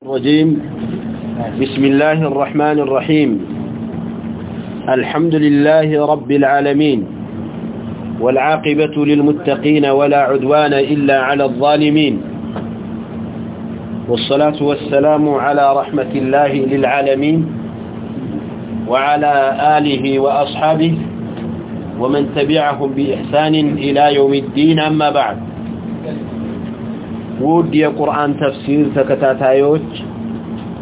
الرجيم. بسم الله الرحمن الرحيم. الحمد لله رب العالمين. والعاقبة للمتقين ولا عدوان إلا على الظالمين. والصلاة والسلام على رحمة الله للعالمين وعلى آله وأصحابه ومن تبعهم بإحسان إلى يوم الدين أما بعد. ውድ የቁርአን ተፍሲር ተከታታዮች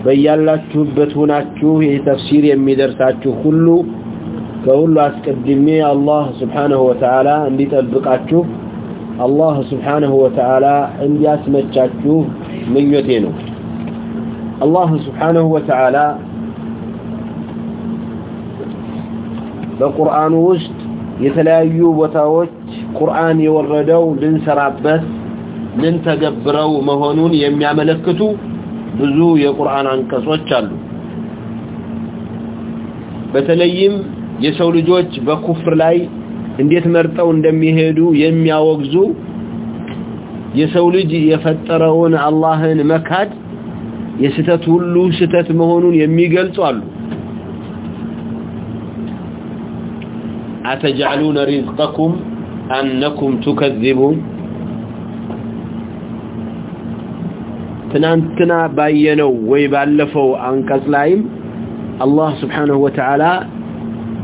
በእያላችሁበት ሆናችሁ ይህ ተፍሲር የሚደርሳችሁ ሁሉ ከሁሉ አስቀድሜ አላህ ስብሓንሁ ወተዓላ እንዲጠብቃችሁ አላህ ስብሓንሁ ወተዓላ እንዲያስመቻችሁ ምኞቴ ነው አላህ ስብሓንሁ ወተዓላ በቁርአኑ ውስጥ የተለያዩ ቦታዎች ቁርአን የወረደው ልንሰራበት ምን ተገብረው መሆኑን የሚያመለክቱ ብዙ የቁርአን አንቀጾች አሉ። በተለይም የሰው ልጆች በኩፍር ላይ እንዴት መርጠው እንደሚሄዱ የሚያወግዙ የሰው ልጅ የፈጠረውን አላህን መካድ የስተት ሁሉ ስተት መሆኑን የሚገልጹ አሉ። አተጃሉነ ሪዝቀኩም አንነኩም ትከዝቡን ትናንትና ባየነው ወይ ባለፈው አንቀጽ ላይም አላህ Subhanahu Wa Ta'ala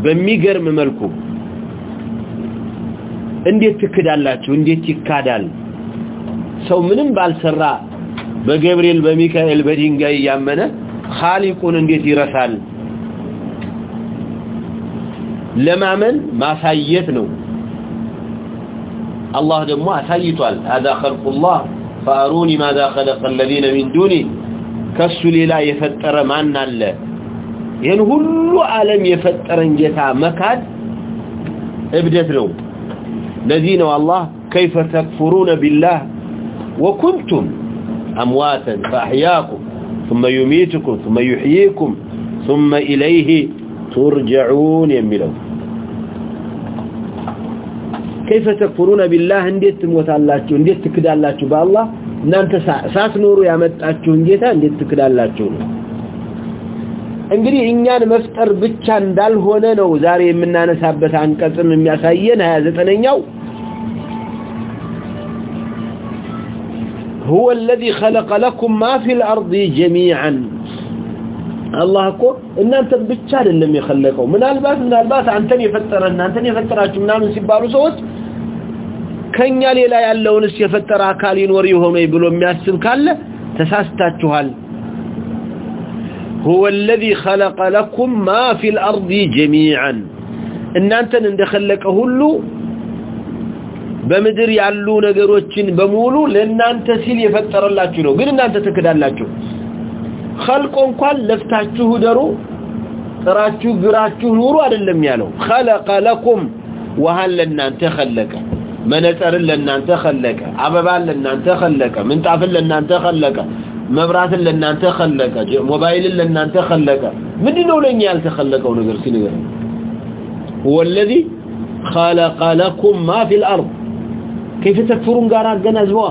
በሚገርም መልኩ እንዴት ትክዳላችሁ እንዴት ይካዳል ሰው ምንም ባልሰራ በገብርኤል በሚካኤል በድንጋይ ያመነ ኻሊቁን እንዴት ይረሳል ለማመን ማሳየት ነው አላህ ደግሞ አሳይቷል هذا خلق الله فاروني ماذا خلق الذين من دوني كسل لا يفتر ማን አለ ይሄን ሁሉ ዓለም የፈጠረን ጌታ መካድ እብደት ነው ለዚህ ነው አላህ كيف تكفرون بالله وكنتم امواتا فاحياكم ثم يميتكم ثم يحييكم ثم اليه ترجعون የሚለው كيف تكفرون بالله እንዴት ትሞታላችሁ እንዴት ትክዳላችሁ በአላህ እናንተ ሳትኖሩ ያመጣችሁን ጌታ እንዴት ትክዳላችሁ ነው እንግዲህ እኛን መፍጠር ብቻ እንዳልሆነ ነው ዛሬ የምናነሳበት አንቀጽም የሚያሳየን 29ኛው هو الذي خلق لكم ما في الارض جميعا አላህ እኮ እናንተን ብቻ አይደለም የፈለቀው ምናልባት ምናልባት አንተን የፈጠረ እናንተን የፈጠራችሁ ምናምን ሲባሉ ሰዎች ከኛ ሌላ ያለውንስ የፈጠረ አካል ይኖር ይሆን ወይ ብሎ የሚያስብ ካለ ተሳስተታችኋል هو الذي خلق لكم ما في الارض جميعا እናንተን እንደخلቀ ሁሉ በመድር ያሉ ነገሮችን በሙሉ ለእናንተ ሲል የፈጠረላችሁ ነው ግን እናንተ ተከዳላችሁ خلق እንኳን ለፍታችሁ ደሩ ጥራችሁ ግራችሁ ኑሩ አይደለም ያለው። خلق لكم وهل لنانته خلق منصر لنانته خلق አበባ لنانته خلق منطاف لنانته خلق መብራት لنانته خلق موبايل لنانته خلق ምን ነው ለኛ ያልተخلقው ነገር ሲነገር هو الذي خلق لكم ما في الارض كيف تكفرون غارا جنازوا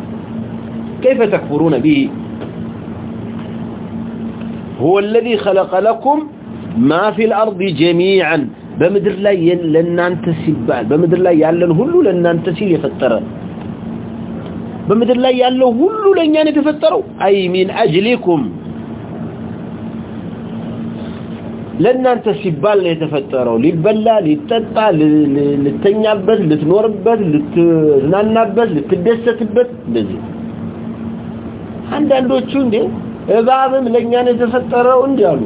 كيف تكفرون به هو الذي خلق لكم ما في الأرض جميعا بمدر لا لنانت سيبال بمدر لا يالن هلو لنانت سيل يفتره بمدر لا يالن هلو لنان يتفتروا أي من أجلكم ለእናንተ ሲባል ነው የተፈጠረው ሊበላ ሊጠጣ ልተኛበት ልትኖርበት ልትዝናናበት ልትደሰትበት እንደዚህ አንዳንዶቹ እንዴ እባብም ለኛ ነው የተፈጠረው እንዴ አሉ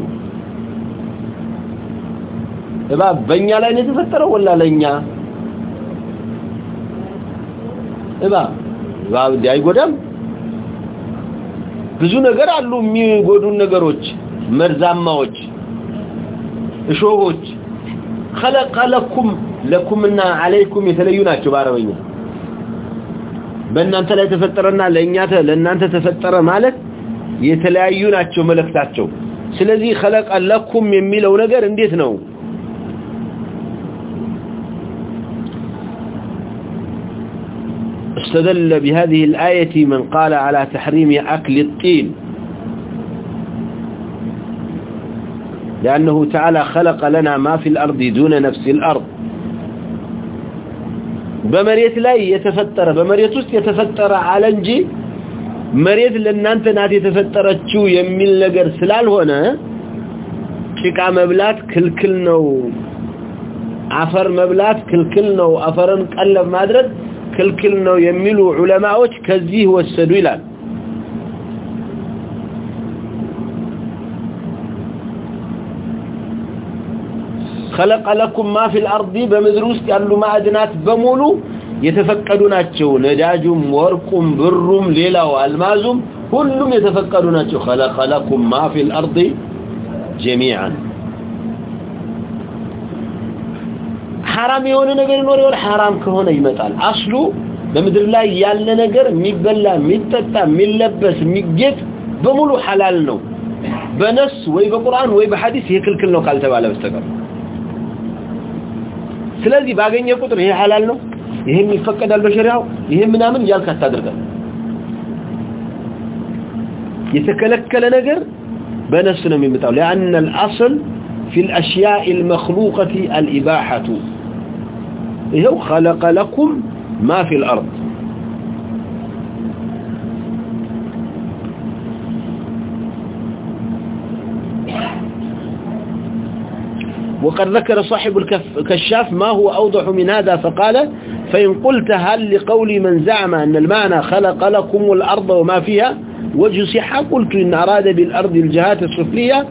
እባብ በእኛ ላይ ነው የተፈጠረው ወላ ለኛ እባብ እባብ እንዲህ አይጎዳም ብዙ ነገር አሉ የሚጎዱን ነገሮች መርዛማዎች እሾሆች خلق لكم لكمنا عليكم የተለዩ ናቸው በአረበኛ በእናንተ ላይ ተፈጠረና ለእኛ ለእናንተ ተፈጠረ ማለት የተለያዩ ናቸው መልእክታቸው ስለዚህ خلق لكم የሚለው ነገር እንዴት ነው استدل بهذه الآية من قال على تحريم أكل الطين لأنه تعالى خلق لنا ما في الأرض دون نفس الأرض بمريت لا يتفتر بمريت وست يتفتر على انجي مريت لأن أنت نات يتفتر تشو يميل نقر سلال هنا شكا مبلات كل كل نو عفر مبلات كل كل نو عفرن قلب مادرد كل كل نو يميلو علماء كزيه والسدو إلال خلق لكم ما في الارض بمذروس قالوا معدنات بمولو يتفقدوا ناتشو نجاجوم ورقوم برروم ليلو الماسوم كلهم يتفقدوا ناتشو. خلق لكم ما في الارض جميعا. حرام يونه نغير نور يور حرام كهونه يمطال اصله بمدر لا يالنا نغير ميبلا ميتطا ميلبس، ميجيت بمولو حلال نو. بنس وي بقران وي بحديث هيكلكل نو قال تبالا بستقر. ስለዚህ ባገኘ ቁጥር ይሄ ሐላል ነው ይሄም ይፈቀዳል በሸሪዓው ይሄ ምናምን ያልክ አታደርጋል የተከለከለ ነገር በነፍስ ነው የሚመጣው لان الاصل في الاشياء المخلوقه الاباحه ይሄው خلق لكم ما في الارض وقد ذكر صاحب الكشاف ما هو أوضح من هذا، فقال فإن قلت هل لقول من زعم أن المعنى خلق لكم الأرض وما فيها، وجه صحة قلت إن أراد بالأرض الجهات السفلية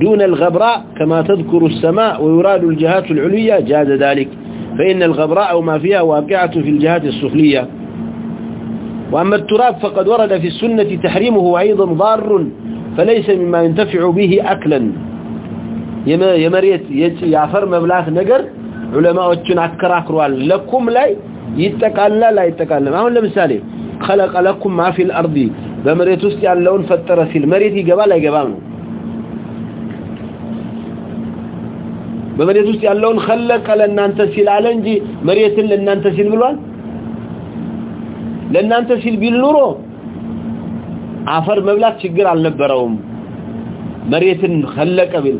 دون الغبراء، كما تذكر السماء ويراد الجهات العليا، جاز ذلك. فإن الغبراء وما فيها واقعة في الجهات السفلية. وأما التراب فقد ورد في السنة تحريمه أيضا ضار، فليس مما ينتفع به أكلا. የመሬት የአፈር መብላት ነገር ዑለማዎችን አከራክሯል ለኩም ላይ ይጠቃልላል አይጠቃልልም አሁን ለምሳሌ خلق لكم ما في الارض በመሬት ውስጥ ያለውን ፈጠረ ሲል መሬት ይገባል አይገባም ነው በመሬት ውስጥ ያለውን خلق ለእናንተ ሲል አለ እንጂ መሬትን ለእናንተ ሲል ብሏል ለእናንተ ሲል ቢል ኑሮ አፈር መብላት ችግር አልነበረውም መሬትን خلق ቢል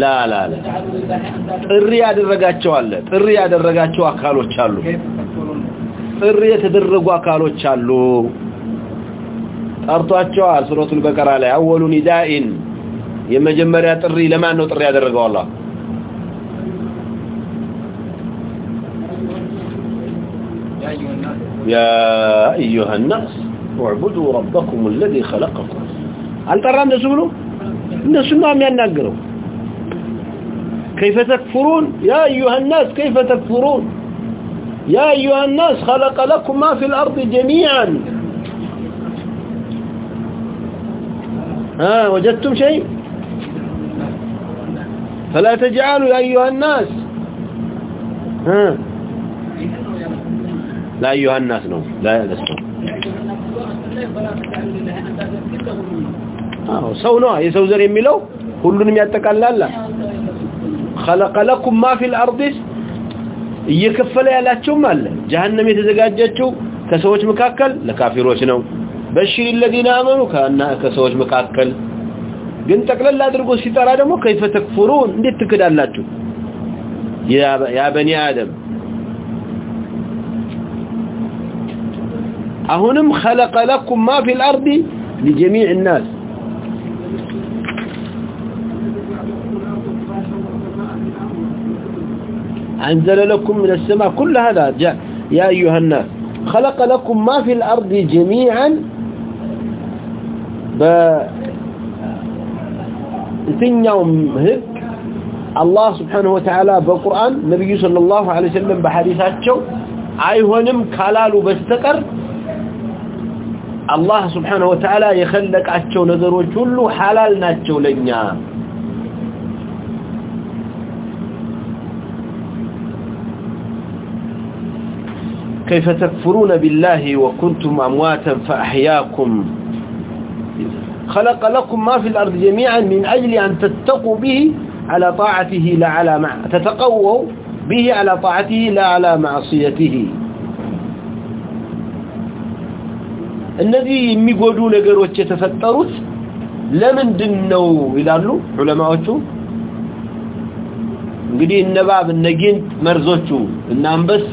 ላ ላ ላ ጥሪ ያደረጋቸው አለ ጥሪ ያደረጋቸው አካሎች አሉ ጥሪ የተደረጉ አካሎች አሉ ጠርቷቸዋል ሱረቱል በቀራ ላይ አወሉ ኒዳኢን የመጀመሪያ ጥሪ ለማን ነው ጥሪ ያደረገው አላህ يا أيها الناس اعبدوا ربكم الذي خلقكم አልጠራ እንደሱ ብሎ እነሱ ነው የሚያናግረው كيف تكفرون يا أيها الناس كيف تكفرون يا أيها الناس خلق لكم ما في الأرض جميعا ها وجدتم شيء فلا تجعلوا يا أيها الناس ها لا أيها الناس نو لا لستم ሰው ነው የሰው ዘር የሚለው ሁሉንም ያጠቃልላል خلق لكم ما في الارض እየከፈለ ያላቸውም አለ ጀሃነም የተዘጋጀችው ከሰዎች መካከል ለካፊሮች ነው በሽር الذين امنوا كان ከሰዎች መካከል ግን ጠቅለል አድርጎ ሲጠራ ደግሞ كيف تكفرون እንዴት ትክዳላችሁ ያ በኒ አደም አሁንም خلق لكم ما في الارض لجميع الناس أنزل لكم من السماء كل هذا جاء. يا أيها الناس، خلق لكم ما في الأرض جميعا. ب يوم هيك. الله سبحانه وتعالى بالقرآن النبي صلى الله عليه وسلم بحديثاته አይሆንም ካላሉ በስተቀር አላህ Subhanahu Wa Ta'ala የخلقቸው ነገሮች ሁሉ حلال ናቸው لنيا. كيف تكفرون بالله وكنتم أمواتا فأحياكم خلق لكم ما في الأرض جميعا من أجل أن تتقوا به على طاعته لا على مع... تتقووا به على طاعته لا على معصيته እነዚህ የሚጎዱ ነገሮች የተፈጠሩት ለምንድን ነው ይላሉ ዑለማዎቹ እንግዲህ እነባብ እነጊንጥ መርዞቹ እና አንበሳ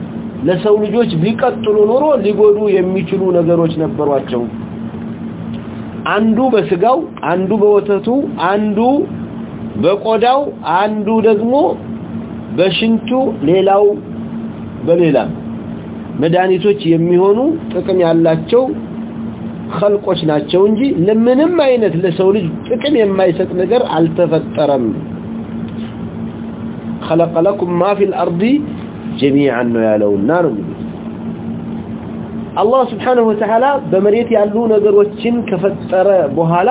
ለሰው ልጆች ቢቀጥሉ ኖሮ ሊጎዱ የሚችሉ ነገሮች ነበሯቸው አንዱ በስጋው አንዱ በወተቱ አንዱ በቆዳው አንዱ ደግሞ በሽንቱ ሌላው በሌላ መዳኒቶች የሚሆኑ ጥቅም ያላቸው خلقዎች ናቸው እንጂ ለምንም አይነት ለሰው ልጅ ጥቅም የማይሰጥ ነገር አልተፈጠረም خلق لكم ما في الارض جميعا ነው ያለውና ነው አላህ Subhanahu Wa Ta'ala በመሬት ያሉ ነገሮችን ከፈጠረ በኋላ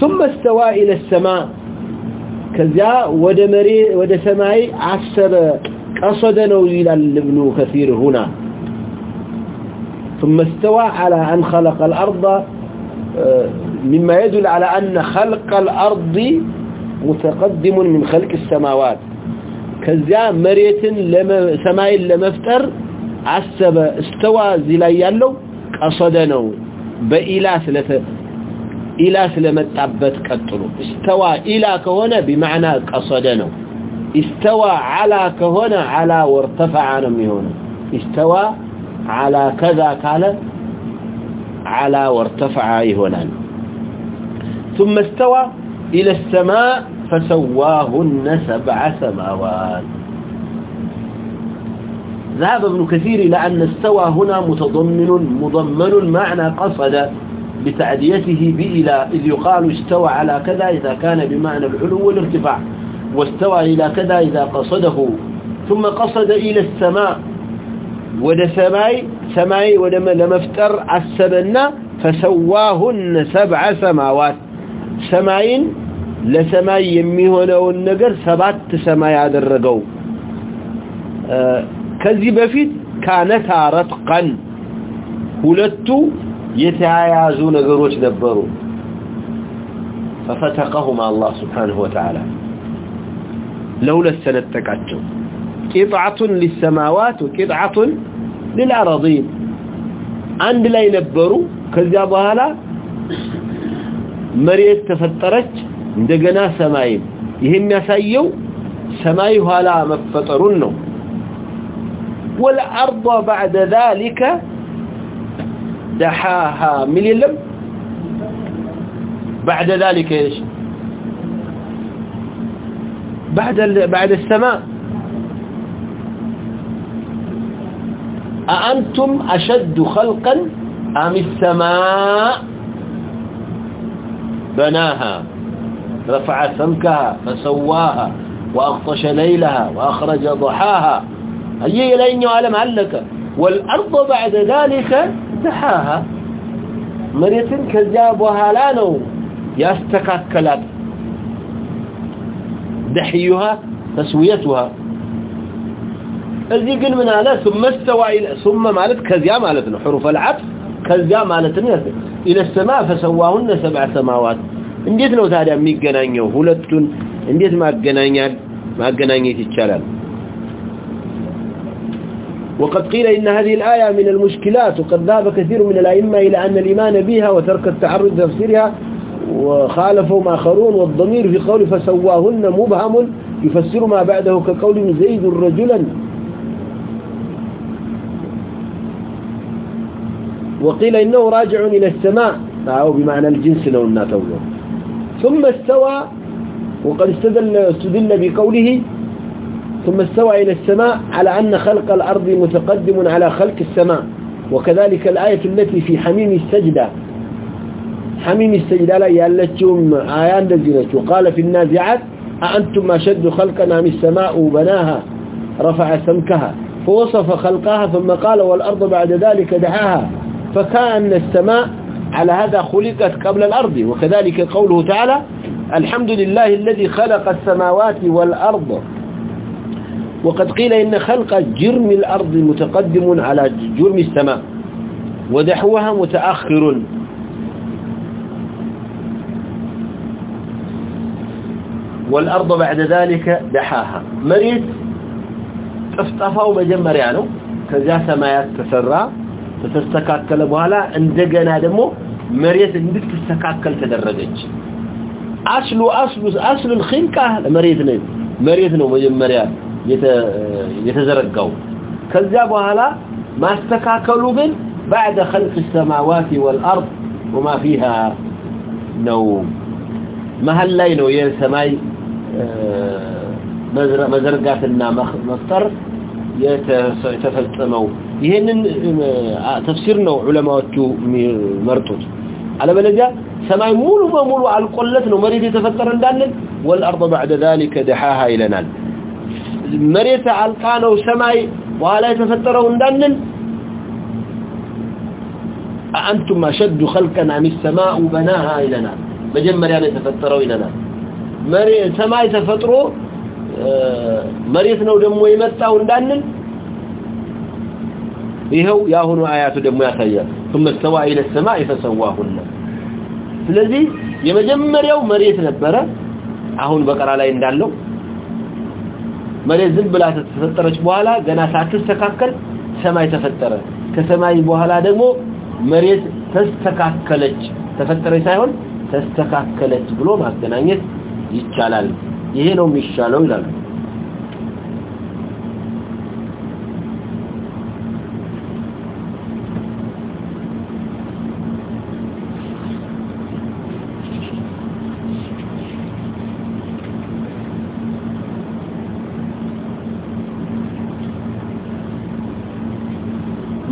ثم استوى الى السماء ከዚያ ወደ መሬት ወደ ሰማይ አሰበ ቀሰደ ነው ይላል ابن كثير هنا ثم استوى على أن خلق الأرض مما يدل على أن خلق الأرض متقدم من خلق السماوات كذا مريت لما سماء لمفتر عسب استوى زلاي يالو قصدنو بإله سلة إله سلمتعبت قطلو استوى إله كهنا بمعنى قصدنو استوى على كهنا على وارتفع نمي هنا استوى على كذا قال على وارتفع هنا ثم استوى إلى السماء فسواهن سبع سماوات. ذهب ابن كثير إلى أن استوى هنا متضمن مضمن معنى قصد بتعديته بإلى إذ يقال استوى على كذا إذا كان بمعنى العلو والارتفاع، واستوى إلى كذا إذا قصده، ثم قصد إلى السماء. ود سماي سماي ود لما افتر عسبنا فسواهن سبع سماوات سماين ለሰማይ የሚሆነውን ነገር ሰባት ሰማይ ያደረገው ከዚህ በፊት ካነታ ረትቀን ሁለቱ የተያያዙ ነገሮች ነበሩ ففتقهما الله سبحانه وتعالى لولا سنتقاچو قطعه للسماوات وقطعه للارضين አንድ ላይ ነበሩ ከዚያ በኋላ መሬት ተፈጠረች እንደገና ሰማይ ይሄ የሚያሳየው ሰማይ ኋላ መፈጠሩን ነው والارض بعد ذلك دحاها من يلم بعد ذلك ايش بعد بعد السماء أأنتم أشد خلقا أم السماء بناها رفع سمكها فسواها وأغطش ليلها وأخرج ضحاها. هيا لين وعلم علك والأرض بعد ذلك دحاها. مريت كذاب وهالانو يستكاكلات. دحيها، تسويتها. الذي قل من هذا، ثم استوى إلى ثم مالت كذيا مالتنا. حروف العطف كذيا مالتنا. إلى السماء فسواهن سبع سماوات. እንዴት ነው ታዲያ የሚገናኘው ሁለቱን እንዴት ማገናኛል ማገናኘት ይቻላል وقد قيل إن هذه الآية من المشكلات وقد ذهب كثير من الأئمة إلى أن الإيمان بها وترك التعرض لتفسيرها وخالفهم آخرون والضمير في قول فسواهن مبهم يفسر ما بعده كقول زيد رجلا وقيل إنه راجع إلى السماء أو بمعنى الجنس لو الناتوله ثم استوى وقد استدل, استدل بقوله ثم استوى إلى السماء على أن خلق الأرض متقدم على خلق السماء وكذلك الآية التي في حميم السجدة. حميم السجدة لا يالتهم آيان دزينة وقال في النازعات أأنتم أشد خلقنا من السماء بناها؟ رفع سمكها. فوصف خلقها ثم قال والأرض بعد ذلك دعاها. فكان السماء على هذا خلقت قبل الأرض وكذلك قوله تعالى الحمد لله الذي خلق السماوات والأرض وقد قيل إن خلق جرم الأرض متقدم على جرم السماء ودحوها متأخر والأرض بعد ذلك دحاها مريت افتفاو مجمر يعني كذا سمايات تسرى ተስተካከለ በኋላ እንደገና ደግሞ መሬት እንድትስተካከል ተደረገች አስሉ አስሉ አስሉ الخلقه መሬት ነው መሬት ነው መጀመሪያ የተዘረጋው ከዛ በኋላ ማስተካከሉ ግን بعد خلق السماوات والارض وما فيها ነው መሃል ላይ ነው የሰማይ መዘርጋትና መፍጠር የተፈጸመው ይሄንን ተፍሲር ነው ዑለማዎቹ የሚመርጡት አለበለዚያ ሰማይ ሙሉ በሙሉ አልቆለት ነው መሬት የተፈጠረ እንዳለን والارض بعد ذلك دحاها ይለናል መሬት አልቃ ነው ሰማይ በኋላ የተፈጠረው እንዳለን አንቱም اشد خلقا ام السماء بناها ይለናል መጀመሪያ ነው የተፈጠረው ይለናል መሬት ሰማይ ተፈጥሮ መሬት ነው ደግሞ የመጣው እንዳንን ይሄው ያሁኑ አያቱ ደግሞ ያሳያል ثم استوى الى السماء فسواهن ስለዚህ የመጀመሪያው መሬት ነበረ አሁን በቀራ ላይ እንዳለው መሬት ዝም ብላ ተፈጠረች በኋላ ገና ሳትስተካከል ሰማይ ተፈጠረ ከሰማይ በኋላ ደግሞ መሬት ተስተካከለች ተፈጠረች ሳይሆን ተስተካከለች ብሎ ማገናኘት ይቻላል ይሄ ነው የሚሻለው ይላሉ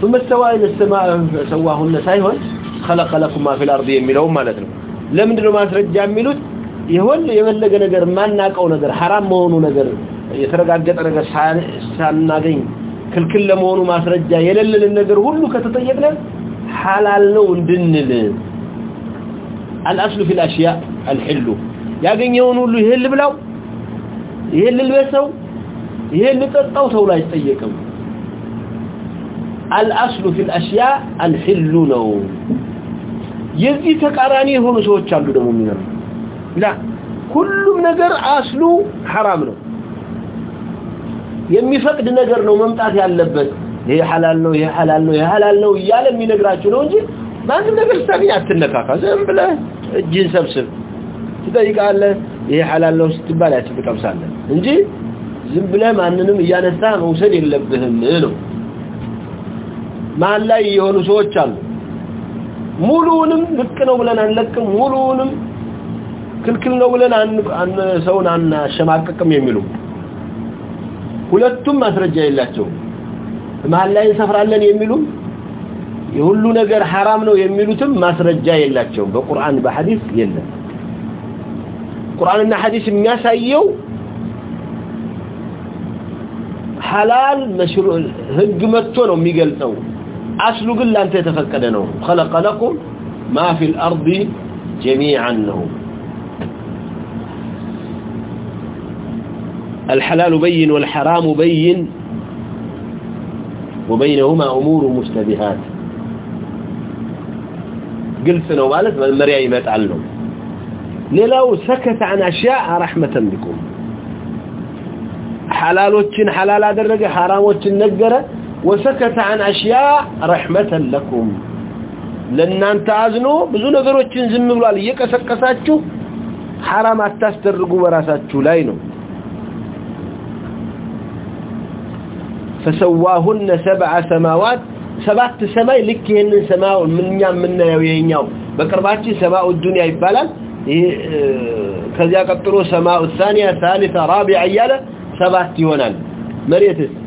ثم استوى الى السماء سواهن سايهون خلق لكم ما في الارض يميلون ما لدنه لمن دون ما ترجع يميلون يهول يبلغ نجر ما ناقو نجر حرام مهونو نجر يترغاغط نجر سان ناقين كل كل مهونو ما ترجع يللل النجر كله كتطيبنا حلال نو ندنل الاصل في الأشياء الحلو يقين يهون كله يهل بلاو يهل البسو يهل تطاو سولا يتيقم الاصل في الاشياء الحل ነው የዚህ ተቃራኒ የሆኑ ሰዎች አሉ ደግሞ የሚነሩ ላ ሁሉም ነገር አስሉ حرام ነው የሚፈቅድ ነገር ነው መምጣት ያለበት ይሄ حلال ነው ይሄ حلال ነው ይሄ حلال ነው እያለ የሚነግራችሁ ነው እንጂ ማንም ነገር ስታገኝ አትነካካ ዝም ብለህ እጅን ሰብስብ ትጠይቃለህ ይሄ حلال ነው ስትባል ያስብቀምሳለህ እንጂ ዝም ብለህ ማንንም እያነሳ መውሰድ የለብህም ነው ማን ላይ የሆኑ ሰዎች አሉ ሙሉውንም ልክ ነው ብለን አንለቅም ሙሉውንም ክልክል ነው ብለን አን ሰውን አናሸማቅቅም የሚሉ ሁለቱም ማስረጃ የላቸው ማን ላይ እንሰፍራለን የሚሉ የሁሉ ነገር حرام ነው የሚሉትም ማስረጃ የላቸው በቁርአን በሐዲስ የለም ቁርአንና ሐዲስ የሚያሳየው حلال مشروع ህግ መጥቶ ነው የሚገልጸው اصل قل لانت يتفكد نوم خلق لكم ما في الارض جميعا نوم الحلال بين والحرام بين وبينهما امور مشتبهات. قلت سنو مالك من مريعي ما تعلم. للاو سكت عن اشياء رحمه بكم. وچن حلال أدرك حرام وچن نجره وسكت عن أشياء رحمة لكم. لأن أنت تعزنوا بزونا ذروتين زمم الله يكسكساتشو. حرام التسترقوا براساتشو لينو. فسواهن سبع سماوات. سبعة سماء لكيهن سماء من يام من نعم من نعم بقرباتي سماء الدنيا يبالا كذلك قطروا سماء الثانية، ثالثة، رابعة، يالا سبع تيونان مريتس.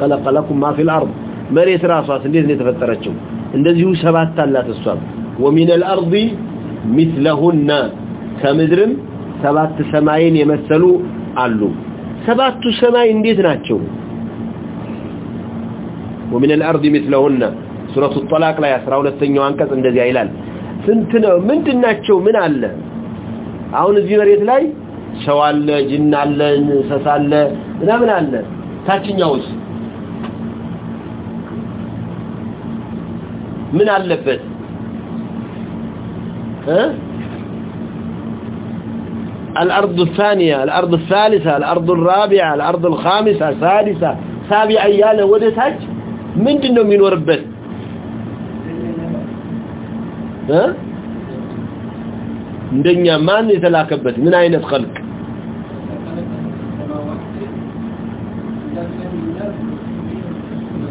خلق لكم ما في الارض መሬት ራሷስ እንዴት ነው የተፈጠረችው እንደዚሁ ሰባት አላት እሷ ومن الارض مثلهن ከምድርም ሰባት ሰማይን የመሰሉ አሉ ሰባቱ ሰማይ እንዴት ናቸው ومن الارض مثلهن سوره الطلاق لا 12ኛው አንቀጽ እንደዚህ ይላል ስንት ነው ምንድናቸው ምን አለ አሁን እዚህ መሬት ላይ ሰው አለ ጅን አለ እንስሳ አለ እና ምን አለ ታችኛውስ ምን አለበት? الأرض الثانية الأرض الثالثة الأرض الرابعة الأرض الخامسة السادسة سابعة أيالة ودتاج من دنو من وربت ها عندنا من يتلاكبت من أين خلق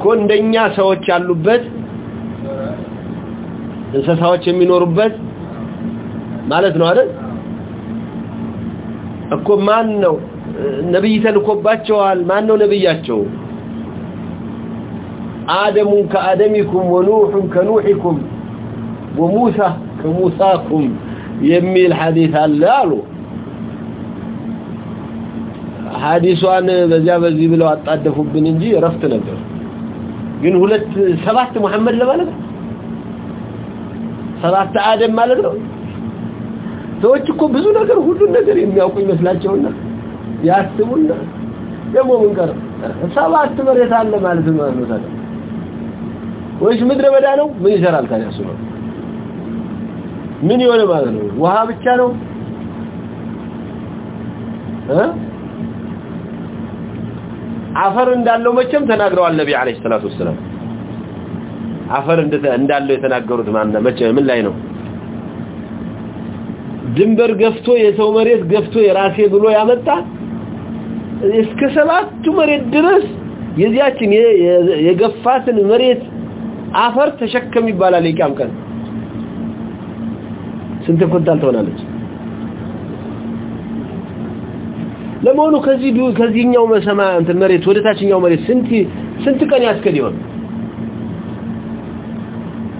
كون دنيا سوى تشالوبت እንስሳዎች የሚኖሩበት ማለት ነው አይደል እኮ ማን ነው ነብይ ተልኮባቸዋል ማን ነው ነብያቸው آدم كآدمكم ونوح كنوحكم وموسى كموساكم يمي الحديث اللالو حديثوان بزيا بزي بلو አጣደፉብን እንጂ ረፍት ነበር ግን ሁለት ሰባት መሐመድ ለማለት میرے مجھے وہاں بچار والے አፈር እንዳለው የተናገሩት ማነው መቼ ምን ላይ ነው ድንበር ገፍቶ የሰው መሬት ገፍቶ የራሴ ብሎ ያመጣ እስከ ሰባቱ መሬት ድረስ የዚያችን የገፋትን መሬት አፈር ተሸከም ይባላል ይቃም ቀን ስንት ኩንታል ትሆናለች ለመሆኑ ከዚህ ከዚህኛው መሰማ እንትን መሬት ወደ ታችኛው መሬት ስንት ስንት ቀን ያስከድ ይሆን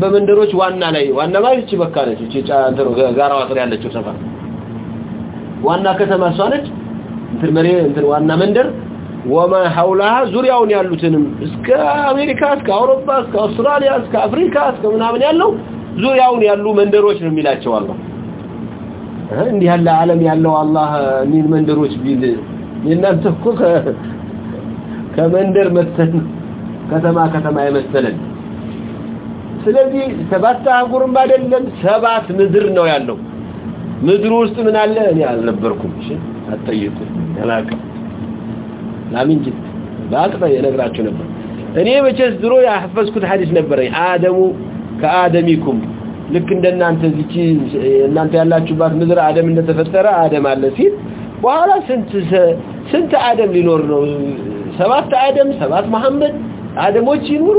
በመንደሮች ዋና ላይ ዋና ማለት እቺ በቃ ነች እቺ ጫንተሮ ጋራዋ ስለ ያለችው ሰፈር ዋና ከተማ ሷለች እንትን መሬ እንትን ዋና መንደር ወማ ሐውላ ዙሪያውን ያሉትንም እስከ አሜሪካ እስከ አውሮፓ እስከ አውስትራሊያ እስከ አፍሪካ እስከ ምናምን ያለው ዙሪያውን ያሉ መንደሮች ነው የሚላቸው አላህ እንዲህ ያለ ዓለም ያለው አላህ እኒህን መንደሮች ቢል የእናንተ እኮ ከመንደር መተን ከተማ ከተማ አይመስለንም ስለዚህ ሰባት አህጉርም አይደለም ሰባት ምድር ነው ያለው ምድር ውስጥ ምን አለ እኔ አልነበርኩም እሺ አትጠይቁ ያላቀ ላሚን ጅት ባቅበ የነግራችሁ ነበር እኔ መቼስ ድሮ ያፈስኩት ሐዲስ ነበረኝ አደሙ ከአደሚኩም ልክ እንደናንተ እዚች እናንተ ያላችሁባት ምድር አደም እንደተፈጠረ አደም አለ ሲል በኋላ ስንት ስንት አደም ሊኖር ነው ሰባት አደም ሰባት መሐመድ አደሞች ይኑሩ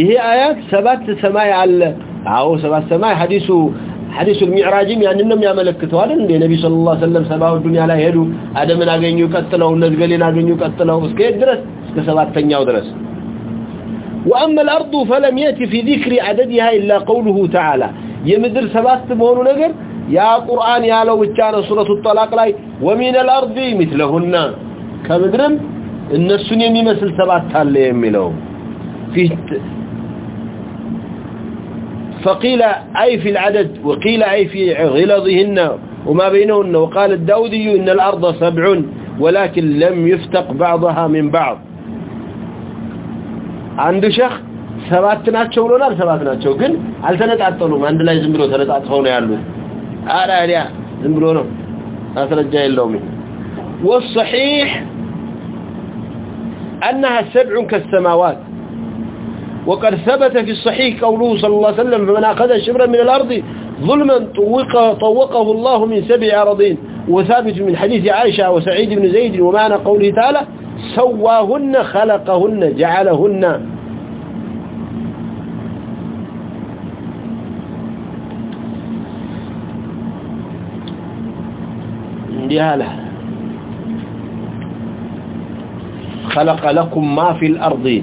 ይሄ አያት ሰባት ሰማይ አለ። አዎ ሰባት ሰማይ ሐዲሱ ሐዲሱ ሚዕራጅም ያንንም ነው የሚያመለክተው አይደል እንዴ? ነብይ ሰለላሁ ዐለይሂ ወሰለም ሰባው ዱንያ ላይ ሄዱ አደምን አገኙ ቀጥለው እነዚህ ገሊን አገኙ ቀጥለው እስከ ድረስ? እስከ ሰባተኛው ድረስ። واما الارض فلم ياتي في ذكر عددها الا قوله تعالى يمدر سبات مهونو نجر يا قران يالو بتانا سوره الطلاق لاي ومن الارض مثلهن كمدرن الناسن يمثل سبات تالله يميلو في فقيل أي في العدد وقيل أي في غلظهن وما بينهن وقال الداودي إن الأرض سبع ولكن لم يفتق بعضها من بعض አንዱ ሸህ ሰባት ናቸው ብሎናል ሰባት ናቸው ግን አልተነጣጠሉም አንድ ላይ ዝም ብሎ ተነጣጥፈው ነው ያሉት አራዲያ ዝም ብሎ ነው አስረጃ የለውም والصحيح أنها سبع كالسماوات وقد ثبت في الصحيح قوله صلى الله عليه وسلم فمن أخذ شبرا من الأرض ظلما طوق طوقه الله من سبع أرضين وثابت من حديث عائشة وسعيد بن زيد ومعنى قوله تعالى، سواهن خلقهن، جعلهن. دياله خلق لكم ما في الأرض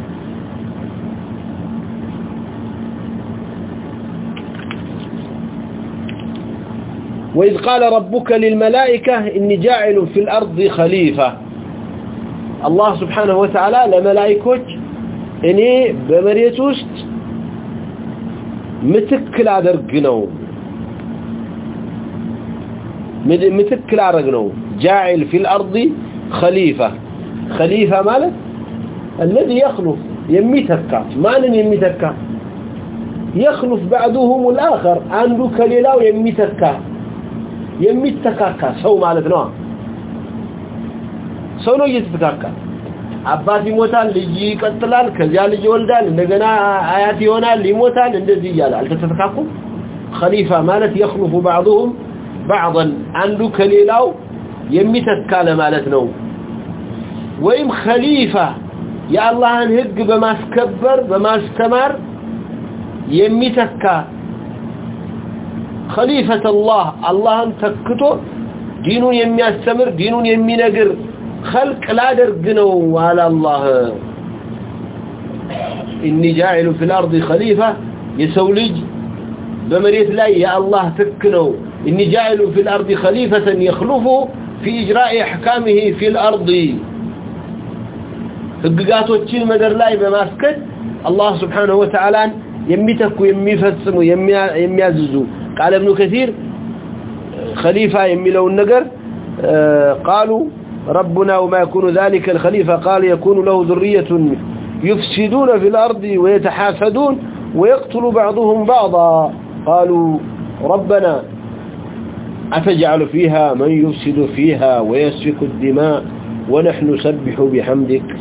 وإذ قال ربك للملائكة إني جاعل في الأرض خليفة. الله سبحانه وتعالى لملائكة إني بمريتوست متكل أدرقنو متكل أدرقنو جاعل في الأرض خليفة خليفة مالك الذي يخلف يميتك مالا يميتك يخلف بعدهم الآخر عنده كليلا ويميتك يميتكاكا سو ማለት ነው ሰው ነው እየተተካካ አባት ይሞታል ልጅ ይቀጥላል ከዚያ ልጅ ይወልዳል እንደገና አያት ይሆናል ይሞታል እንደዚህ ይያል አልተተካኩም خليفه ማለት يخلف بعضهم بعضا عنده كليلاو የሚተካ ለማለት ነው ወይም خليفه የአላህን ህግ በማስከበር በማስተማር የሚተካ خلیفة الله الله تكتو دينون يمي أستمر دينون يمي نقر خلق لا درقنو على الله إني جاعل في الأرض خليفة يسولج بمريت لا يا الله تكنو إني جاعل في الأرض خليفة يخلفه في إجراء أحكامه في الأرض ህግጋቶችን ምድር ላይ በማስከድ አላህ Subhanahu Wa Ta'ala የሚተኩ የሚፈጽሙ የሚያዝዙ قال ابن كثير، خليفة يميلو النقر، قالوا ربنا وما يكون ذلك الخليفة، قال يكون له ذرية يفسدون في الأرض ويتحافدون ويقتل بعضهم بعضا. قالوا ربنا، أتجعل فيها من يفسد فيها ويسفك الدماء ونحن نسبح بحمدك.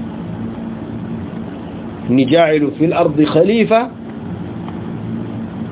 نجعل في الأرض خليفة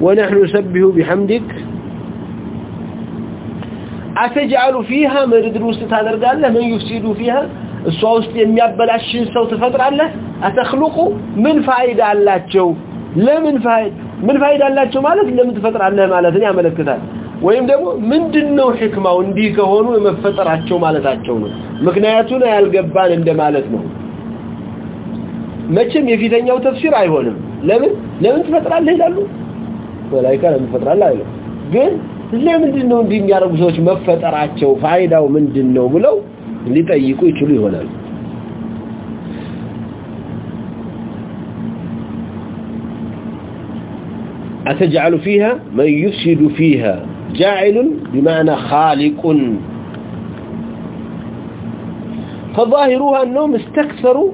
ونحن نسبح بحمدك أتجعل فيها مردد وسط تادرقالة من يفسد فيها السوا وسط يميابلاشن سو تفطرالة أتخلقوا من فايدة اللاتشو لمن فايدة من فايدة اللاتشو مالك لمن تفطرالة مالتني عملت كتاب ወይም ደግሞ ምንድነው ህክማው እንዲህ ከሆኑ መፈጠራቸው ማለታቸው ነው ምክንያቱን ያልገባን እንደማለት ነው መቼም የፊተኛው ተፍሲር አይሆንም ለምን ለምን ትፈጥራለህ ይላሉ ወላይካ ለምን ትፈጥራለህ አይሉ ግን ለምንድነው እንዲህ የሚያደርጉ ሰዎች መፈጠራቸው ፋይዳው ምንድነው ብለው ሊጠይቁ ይችሉ ይሆናል أتجعل فيها من يفسد فيها جاعل بمعنى خالق فظاهروها أنهم استكثروا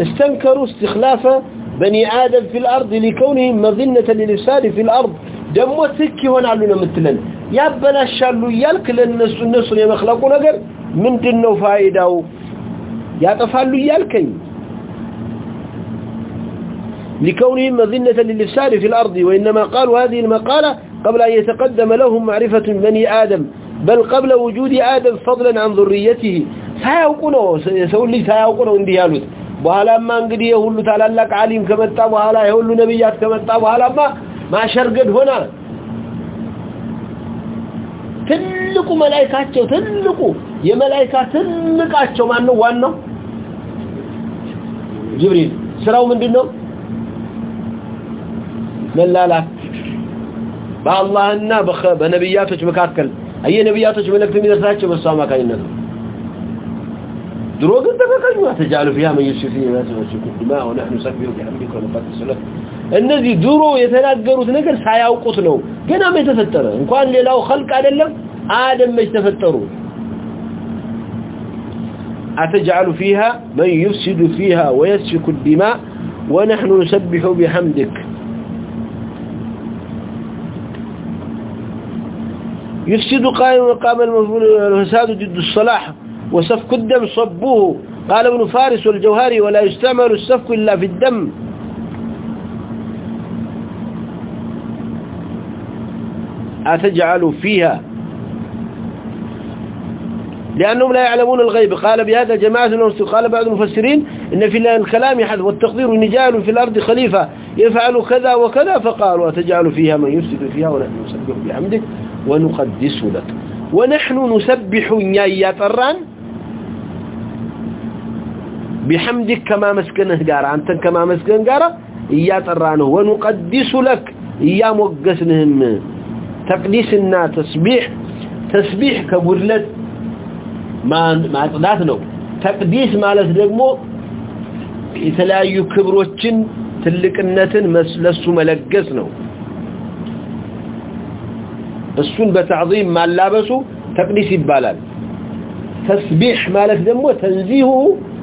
استنكروا استخلاف بني آدم في الأرض لكونهم مظنة للإفساد في الأرض. دمو تكي هنا علونا مثلا يابنا الشالو يالك للنس النس يمخلقوا نقر. من دنو فائده ياتفالو يالكي لكونهم مظنة للإفساد في الأرض. وإنما قالوا هذه المقالة قبل أن يتقدم لهم معرفة بني آدم. بل قبل وجود آدم فضلا عن ذريته. سيوقونه يسول لي انديالوت. በኋላማ እንግዲህ የሁሉ ታላላቅ ዓሊም ከመጣ በኋላ የሁሉ ነብያት ከመጣ በኋላማ ማሸርገድ ሆነ ትልቁ መላእክታቸው ትልቁ የመላእክታ ትልቃቸው ማን ነው ዋን ነው ጅብሪል ስራው ምንድነው ለላላ በአላህና በነብያቶች መካከል አየ ነብያቶች መልእክት የሚደርሳቸው በሷ ማካኝነት ነው ድሮ ግን ተፈቀኙ ተጃሉ ፊያ መይሱ ፊ ያሰዎች ኩድማ ወነህኑ ሰቢሁ ቢሐምዲከ ወነቀድስ ለክ እነዚህ ድሮ የተናገሩት ነገር ሳያውቁት ነው ገና ምን ተፈጠረ እንኳን ሌላው خلق አይደለም አደም መች ተፈጠሩ أتجعل فيها من يفسد فيها ويسفك الدماء ونحن نسبح بحمدك يفسد قائم وقام الفساد ضد الصلاح وسفك الدم صبوه. قال ابن فارس والجوهري ولا يستعمل السفك إلا في الدم. أتجعل فيها. لأنهم لا يعلمون الغيب. قال بهذا جماعة قال بعض المفسرين، إن في الكلام يحدث والتقدير نجال في الأرض خليفة يفعل كذا وكذا، فقالوا أتجعل فيها من يفسد فيها ونحن نسبح بحمدك ونقدس لك. ونحن نسبح يا طران بحمدك كما مسكنه غار انت كما مسكن غار ايا ترانا ونقدس لك. ايا موجسنهم تقديسنا تسبيح. تسبيح كبرلت ما ما قدات نو تقديس مالس دغمو يتلايو كبروتين تلقنتن مسلسو ملجس نو السن بتعظيم ما لابسو. تقديس يبالال. تسبيح مالس دغمو تنزيهو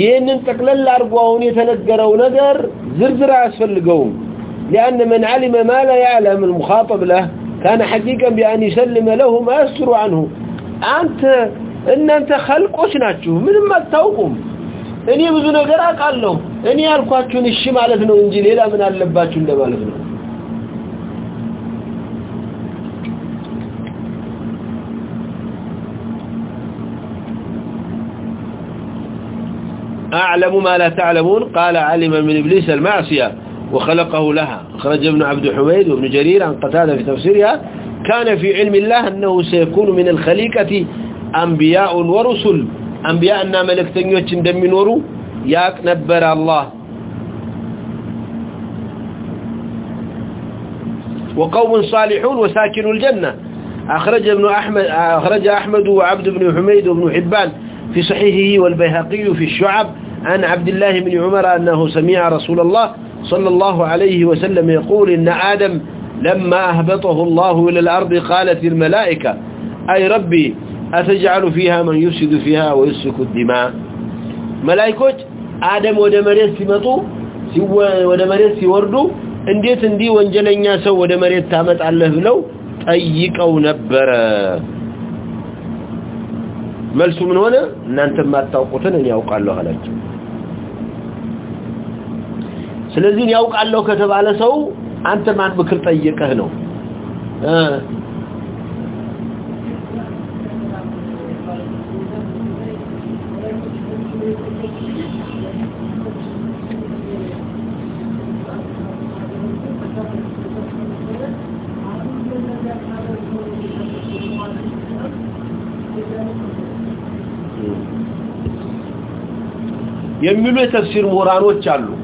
ይህንን ጠቅለል አድርጎ አሁን የተነገረው ነገር ዝርዝር አያስፈልገውም። لأن من علم ما لا يعلم المخاطب له كان حقيقا بأن يسلم له ما يستر عنه أنت إن أنت خلقوش ناتشو من ما تتوقم إني بذو نقرأ قال له إني ألقاتشون الشي مالتنا إنجي ليلة من ألباتشون لمالتنا أعلم ما لا تعلمون، قال علم من إبليس المعصية وخلقه لها. خرج ابن عبد حميد وابن جرير عن قتادة في تفسيرها. كان في علم الله أنه سيكون من الخليقة أنبياء ورسل. أنبياءنا ملكتنيوش اندمنورو ياك نبر الله. وقوم صالحون وساكنوا الجنة. أخرج ابن أحمد أخرج أحمد وعبد بن حميد وابن حبان في صحيحه والبيهقي في الشعب. عن عبد الله بن عمر أنه سمع رسول الله صلى الله عليه وسلم يقول إن آدم لما أهبطه الله إلى الأرض قالت الملائكة أي ربي، أتجعل فيها من يفسد فيها ويسك الدماء؟ ملائكة آدم ودمريس سمطوا ودمريس سوردوا እንዴት እንዲህ ወንጀለኛ ሰው ወደ መሬት ታመጣለህ ብለው ጠይቀው ነበረ መልሱ ምን ሆነ እናንተም አታውቁትን يوقع ያውቃለሁ لك سل دنؤ آلوک سوال سو آن سر نام کو کرتا یہ کہ سر وہر آ روز چالو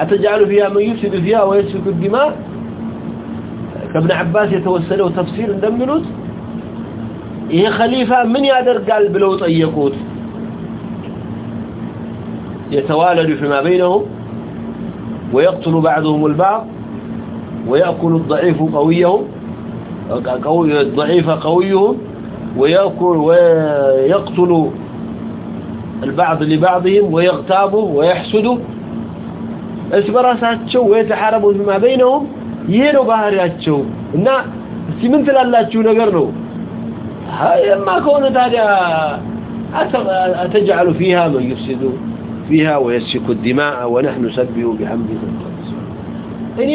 أتجعل فيها من يفسد فيها ويسفك الدماء؟ كابن عباس يتوسله تفسير اندمنوت؟ إيه خليفة من يادر قال بلو طيقوت يتوالد فيما بينهم ويقتل بعضهم البعض ويأكل الضعيف قويهم الضعيف قويهم ويأكل ويقتل البعض لبعضهم ويغتابوا ويحسدوا እስ በራሳቸው ወይተሐረቡ فيما بينهم ይሄ ነው ባህሪያቸው እና እስቲ ምን ትላላችሁ ነገር ነው ሃይማ ከሆነ ታዲያ أتجعل فيها من يفسد فيها ويسفك الدماء ونحن نسبح بحمده እኔ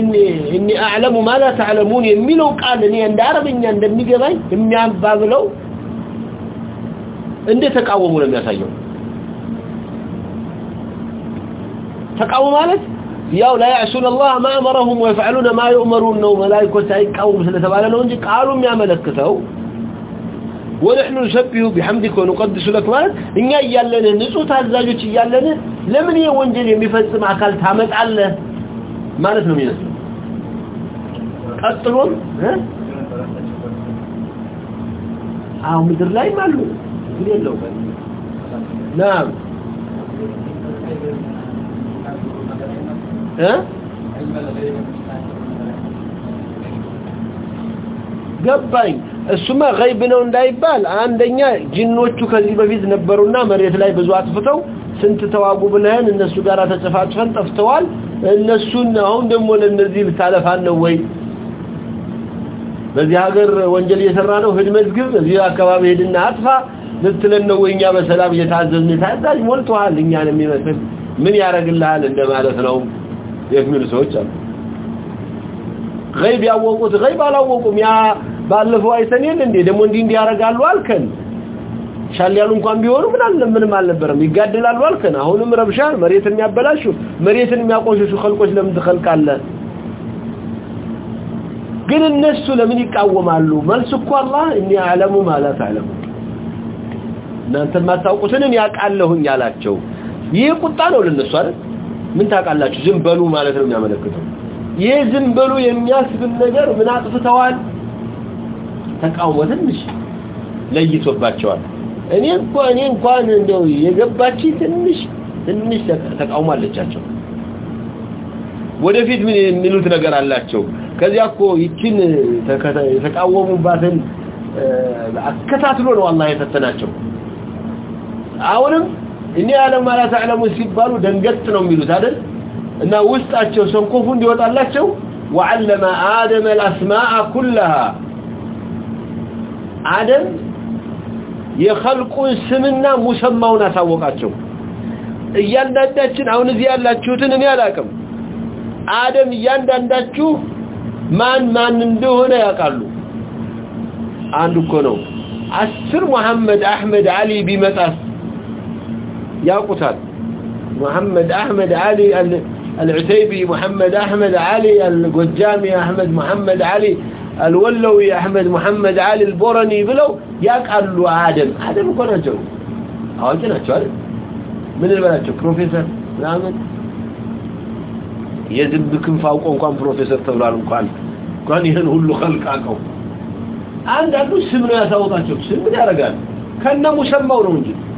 እኔ እኔ አዕለሙ ما لا تعلمون የሚለው ቃል እኔ እንደ አረብኛ እንደሚገባኝ የሚያባብለው እንደ ተቃወሙ ነው የሚያሳየው ተቃውሞ ማለት ያው لا يعصون الله ما امرهم ويفعلون ما يؤمرون ነው መላእክቶች አይቃወሙ ስለተባለ ነው እንጂ ቃሉ የሚያመለክተው ونحن نسبح بحمدك ونقدس لك ማለት እኛ እያለን ንጹህ ታዛዦች እያለን ለምን የወንጀል የሚፈጽም አካል ታመጣለህ ማለት ነው የሚመስለው ቀጥሎም አዎ ምድር ላይ ማሉ ይለው نعم እ ገባኝ እሱማ ገይብ ነው እንዳይባል አንደኛ ጅኖቹ ከዚህ በፊት ነበሩና መሬት ላይ ብዙ አጥፍተው ስንት ተዋጉ ብለህን እነሱ ጋራ ተጽፋጭፈን ጠፍተዋል እነሱን አሁን ደግሞ ለነዚህ ልታለፋን ነው ወይ በዚህ ሀገር ወንጀል እየሰራ ነው ህድ መዝግብ እዚህ አካባቢ ሄድና አጥፋ ልትለን ነው ወይ እኛ በሰላም እየታዘዝን ታዛዥ ሞልቷል እኛንም ይመስል ምን ያረግልሃል እንደማለት ነው የሚሉ ሰዎች አሉ። ግይብ ያወቁት ግይብ አላወቁም ያ ባለፈው አይተንል እንዴ ደሞ እንዲ እንዲ ያረጋሉ አልከን ቻል ያሉ እንኳን ቢሆኑ ምን ምንም አልነበረም ይጋደላሉ አልከን አሁንም ረብሻ መሬትን የሚያበላሹ መሬትን የሚያቆሽሹ خلቆች ለምን ተخلቃለ ግን እነሱ ለምን ይቃወማሉ መልስ እኮ አላህ እኔ ዓለሙ ማለት ዓለሙ እናንተ ማታውቁትንም ያቃለሁኝ አላቸው ይሄ ቁጣ ነው ለነሱ አይደል ምን ታውቃላችሁ ዝምበሉ ማለት ነው የሚያመለክተው ይህ ዝምበሉ የሚያስብን ነገር ምን አጥፍተዋል ተቃውሞ ትንሽ ለይቶባቸዋል እኔ እንኳን እኔ እንኳን እንደው የገባች ትንሽ ትንሽ ተቃውሞ አለቻቸው ወደፊት ምን የሚሉት ነገር አላቸው ከዚያ እኮ ይችን የተቃወሙባትን አከታትሎ ነው አላህ የፈተናቸው አሁንም እኔ ዓለም ማለት አዕለሙ ሲባሉ ደንገጥ ነው የሚሉት አይደል እና ውስጣቸው ሰንኮፉ እንዲወጣላቸው وعلم آدم الأسماء كلها آدم የኸልቁን ስምና ሙሰማውን አሳወቃቸው እያንዳንዳችን አሁን እዚህ ያላችሁትን እኔ አላቅም አደም እያንዳንዳችሁ ማን ማን እንደሆነ ያውቃሉ አንድ እኮ ነው አስር መሐመድ አህመድ አሊ ቢመጣስ ياقوتان محمد أحمد علي العتيبي، محمد أحمد علي القجامي، أحمد محمد علي الولوي، أحمد محمد علي البورني بلو يقال له عادم آدم يكون أجل أجل أجل من البلد بروفيسور نعمل يجب بكم أو كان بروفيسور تبلال مقال كان يهن هلو خلق أكو. عند يا السمن يساوطاتك سمن يا رجال كان نمو مسمى ورنجل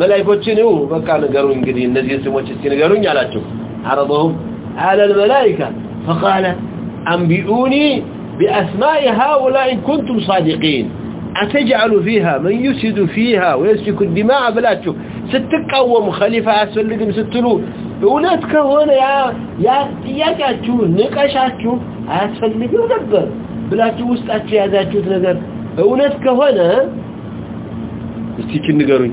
መላእክቶችን ነው በቃ ነገሩኝ እንግዲህ እነዚህ ስሞች እስኪ ነገሩኝ አላቸው عرضهم على الملائكه فقال انبئوني باسماء هؤلاء ان كنتم صادقين اتجعل فيها من يسد فيها ويسفك الدماء بلاچو ستقاوم خليفه ያስፈልግም ስትሉ እውነት ከሆነ ያ ያ ጥያቄያችሁ ንቀሻችሁ አያስፈልግም ነበር ብላችሁ ውስጣችሁ የያዛችሁት ነገር እውነት ከሆነ እስቲ ንገሩኝ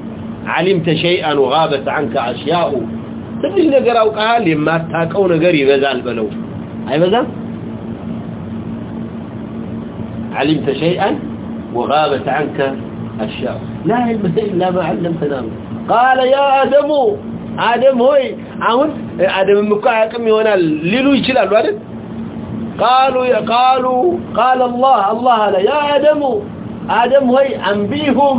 علمت شيئا وغابت عنك اشياء ትንሽ ነገር አውቃል የማታቀው ነገር ይበዛል በለው አይበዛም علمت شيئا وغابت عنك اشياء لا علم الا ما علمتنا قال يا ادم አደም ሆይ አሁን አደም እኮ አያውቅም ይሆናል ሊሉ ይችላሉ አይደል قالوا قالوا قال الله الله لا يا ادم ادم ሆይ አንቢሁም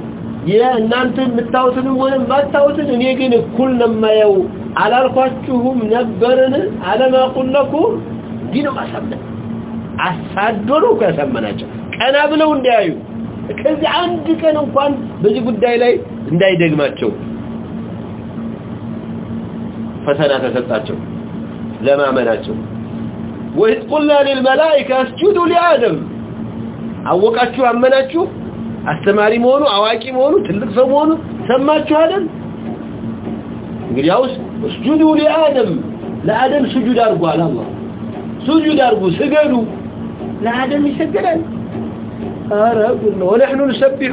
የእናንተ የምታውቱንም ሆነ የማታውቱን እኔ ግን እኩል ነው የማየው አላልኳችሁም ነበርን አለማቁለኩም ዲን ማሳመን አሳዶ ነው ያሳመናቸው ቀና ብለው እንዲያዩ ከዚህ አንድ ቀን እንኳን በዚህ ጉዳይ ላይ እንዳይደግማቸው ፈተና ተሰጣቸው ለማመናቸው وإذ قلنا للملائكة اسجدوا لآدم አወቃችሁ አመናችሁ አስተማሪ መሆኑ አዋቂ መሆኑ ትልቅ ሰው መሆኑ ሰማችሁ አይደል እንግዲያውስ اسجدوا لآدم ለአደም ስጁድ አድርጉ አለ አላህ ስጁድ አድርጉ ስገዱ ለአደም ይሰገዳል ኧረ ونحن نسبح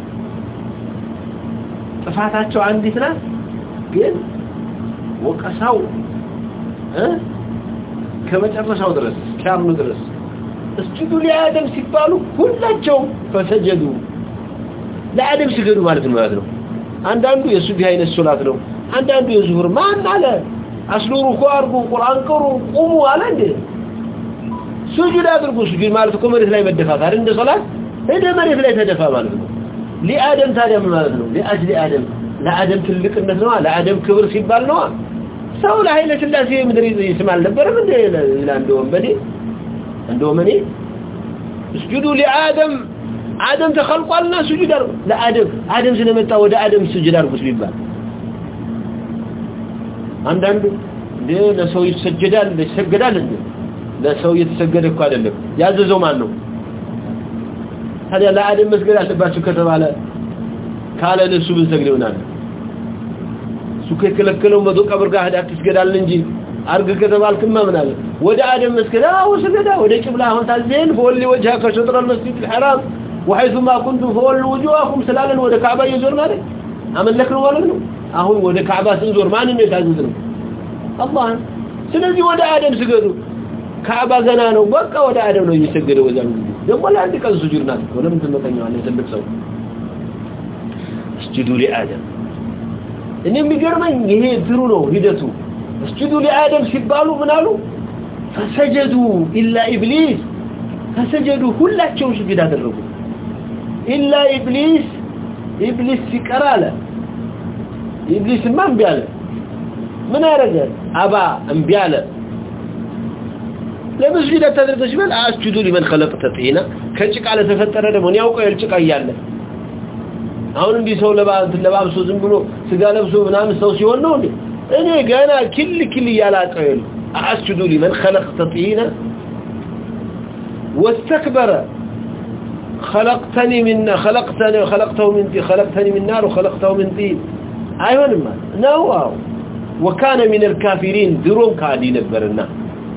چوس نا وہ کساؤ کساؤ سیک پال چھو جدو سو مارکیٹ ለአደም ታዲያ ምን ማለት ነው ለአጅሊ አደም ለአደም ትልቅነት ነው ለአደም ክብር ሲባል ነው ሰው ለኃይለ ስላሴ ምድር ይስማል ነበር ምን ይላል እንደውም እኔ እስጁዱ ለአደም አደም ተخلقልና ስጁድ አርጉ ለአደም አደም ስለመጣ ወደ አደም ስጁድ አርጉ ሲባል አንዳንዱ ለሰው ይሰገዳል ይሰገዳል እንዴ ለሰው ይተሰገደ እኮ አይደለም ያዘዘው ማን ነው ታዲያ ለአደም መስገድ አለባችሁ ከተባለ ካለ ለሱ ምን ሰግድ ይሆናል እሱ ከከለከለው መቶ ቀብር ጋር ሄዳ ትስገዳል እንጂ አርግ ከተባልክማ ምን አለ ወደ አደም መስገድ አው ሰገዳ ወደ ቂብላ አሁን ታዘን فولي وجهك شطر المسجد الحرام وحيث ما كنتم فولوا وجوهكم سلالن ወደ ካዕባ ይዞር ማለት አመለክ ነው ማለት ነው አሁን ወደ ካዕባ ስንዞር ማን ነው የታዘዝ ነው አላህ ስለዚህ ወደ አደም ስገዱ ካዕባ ገና ነው በቃ ወደ አደም ነው የሚሰገደው ወዛ ነው ደግሞ ለአንድ ቀን ሱጁድ ናት ወደ ምን ተመጣኛው አለ ዘንብ ሰው ስጁዱ ለአደም እኔ የሚገርመኝ ይሄ ድሩ ነው ሂደቱ ስጁዱ ለአደም ሲባሉ ምን አሉ ፈሰጀዱ ኢላ ኢብሊስ ፈሰጀዱ ሁላቸው ስጁድ አደረጉ ኢላ ኢብሊስ ኢብሊስ ሲቀር አለ ኢብሊስ ማን ቢያለ ምን አረገ አባ እንቢያለ ለመስጂድ ተደረገች በል አስጁዱ ሊመን خلقت طينا ከጭቃ ለተፈጠረ ደግሞ ያውቀው የጭቃ እያለ አሁን እንዲህ ሰው ለባንት ለባብሶ ዝም ብሎ ስጋ ለብሶ ምናምን ሰው ሲሆን ነው እንዴ እኔ ገና ክል ክል ያላቀው ይል አስጁዱ ሊመን خلقت طينا واستكبر خلقتني من خلقتني خلقته من طين خلقتني من نار وخلقته من طين አይሆንማ ነው وكان من الكافرين ድሮም ካዲ ነበርና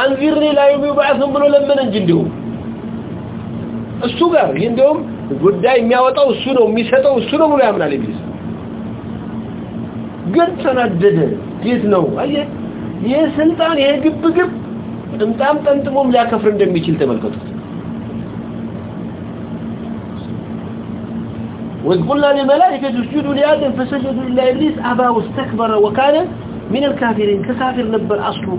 አንዚርኒ ላይ ቢባስም ብሎ ለምን እንጂ እንዲሁ እሱ ጋር እንደውም ጉዳይ የሚያወጣው እሱ ነው የሚሰጠው እሱ ነው ብሎ ያምናል ኢብሊስ ግን ተናደደ ጌት ነው አየ ይህ ስልጣን ይሄ ግብ ግብ ጥምጣም ጠምጥሞም ሊያከፍር እንደሚችል ተመልከቱት وإذ قلنا للملائكة اسجدوا لآدم فسجدوا إلا إبليس أبى واستكبر وكان من الكافرين كسافر نبر أصله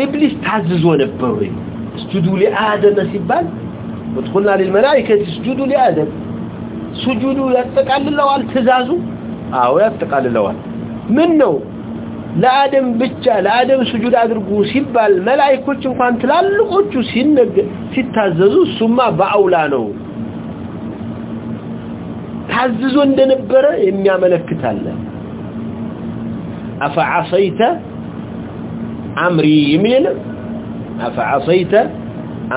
ኢብሊስ ታዝዞ ነበር እስጁዱ ለአደም ሲባል ወጥቆና ለመላእክ እስጁዱ ለአደም ስጁዱ ያጠቃልለዋል ተዛዙ አዎ ያጠቃልለዋል ምን ነው ለአደም ብቻ ለአደም ስጁድ አድርጉ ሲባል መላእክቶች እንኳን ትላልቆቹ ሲነገ ሲታዘዙ ሱማ ባውላ ነው ታዝዞ እንደነበረ የሚያመለክታለ አፈ አሰይታ امري يميل افعصيت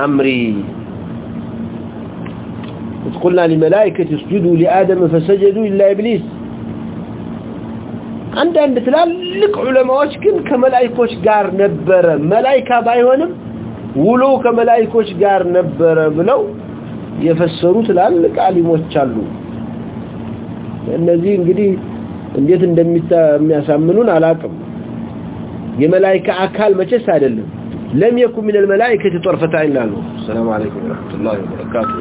امري قلنا للملائكة اسجدوا لآدم فسجدوا إلا إبليس. عند عند تلالك علماء كن كملائكوش قار نبرة. ملائكة بايهونم، ولو كملائكوش قار نبرة بلو يفسروا تلالك علموش شالو لأن ذي انقدي انديت اندمي يسامنون على عقب የመላእክት አካል መቼስ አይደለም። لم يكن من الملائكة طرفة عين له السلام عليكم ورحمة الله وبركاته